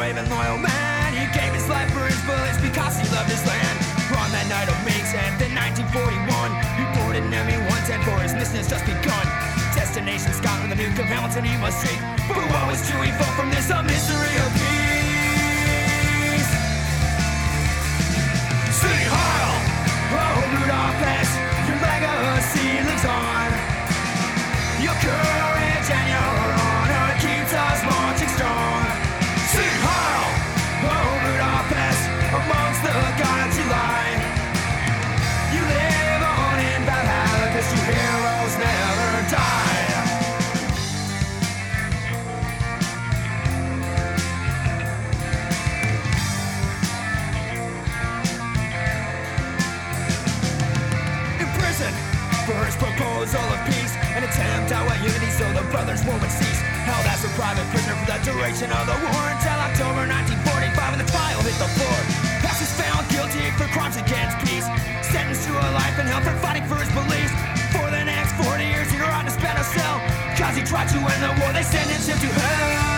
Brave and loyal man. He gave his life for his bullets because he loved his land. On that night of May 10th in 1941, he boarded an ME-110 for his mission has just begun. Destination Scotland, the Duke of Hamilton, he must seek. But what was true, he fought from this a mystery of peace. City Hall, oh Budapest, your legacy lives on. Your courage his proposal of peace, an attempt at unity so the brothers war would cease. Held as a private prisoner for the duration of the war until October 1945 when the trial hit the floor. Pass was found guilty for crimes against peace, sentenced to a life in hell for fighting for his beliefs. For the next 40 years, he rotted to spend a cell, cause he tried to end the war. They sentenced him to hell.